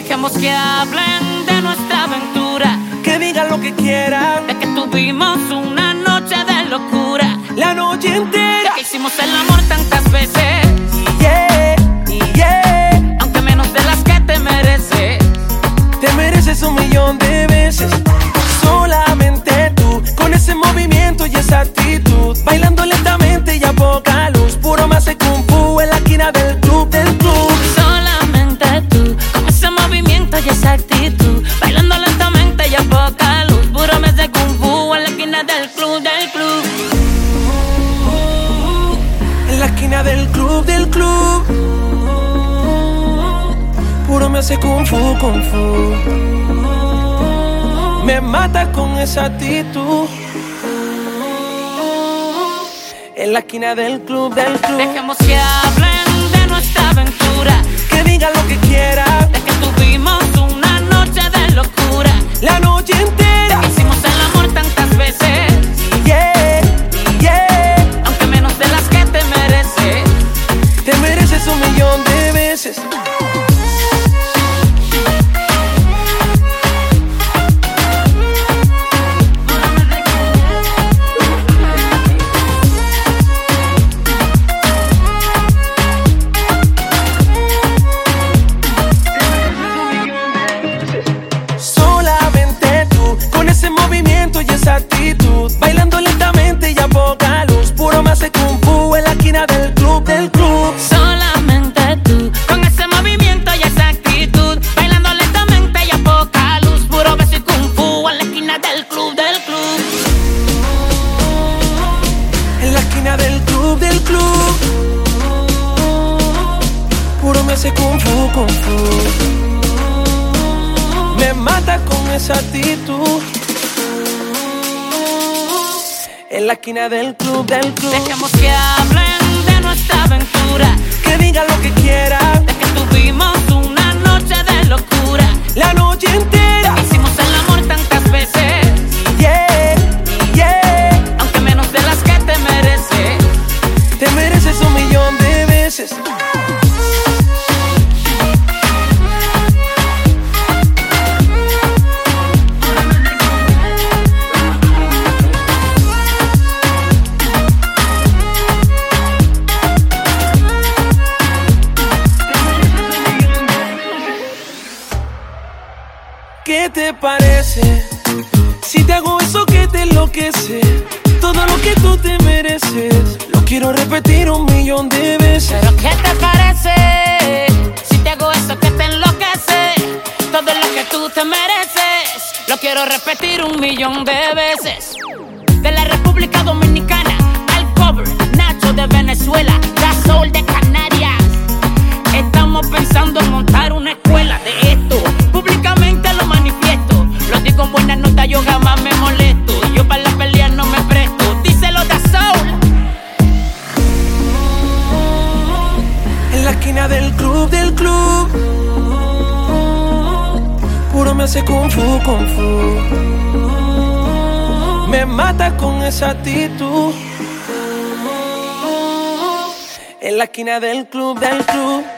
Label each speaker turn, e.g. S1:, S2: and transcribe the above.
S1: Dejemos que hablen de nuestra aventura.
S2: Que digan lo que quieran.
S1: De que tuvimos una noche de locura.
S2: La noche entera.
S1: Que hicimos el amor tantas veces.
S2: Yeah, yeah.
S1: Aunque menos de las que te mereces.
S2: Te mereces un millón de veces. Solamente tú, con ese movimiento y esa actitud. Bailando me hace kung fu, kung fu. Me mata con esa actitud. En la esquina del club, del club.
S1: Dejemos que hablen de nuestra aventura.
S2: Que digan lo que quieran.
S1: De que tuvimos una noche de locura.
S2: La noche entera.
S1: Que hicimos el amor tantas veces.
S2: Yeah, yeah.
S1: Aunque menos de las que te mereces.
S2: Te mereces un millón de veces. Hace kung fu, kung fu. Me mata con esa actitud. En la esquina del club, del club.
S1: Dejemos que hablen te
S2: parece? Si te hago eso que te enloquece, todo lo que tú te mereces, lo quiero repetir un millón de veces.
S1: Pero ¿qué te parece? Si te hago eso que te enloquece, todo lo que tú te mereces, lo quiero repetir un millón de veces. De la República Dominicana
S2: Esquina del club, del club. Puro me hace kung fu, kung fu. Me mata con esa actitud. En la esquina del club, del club.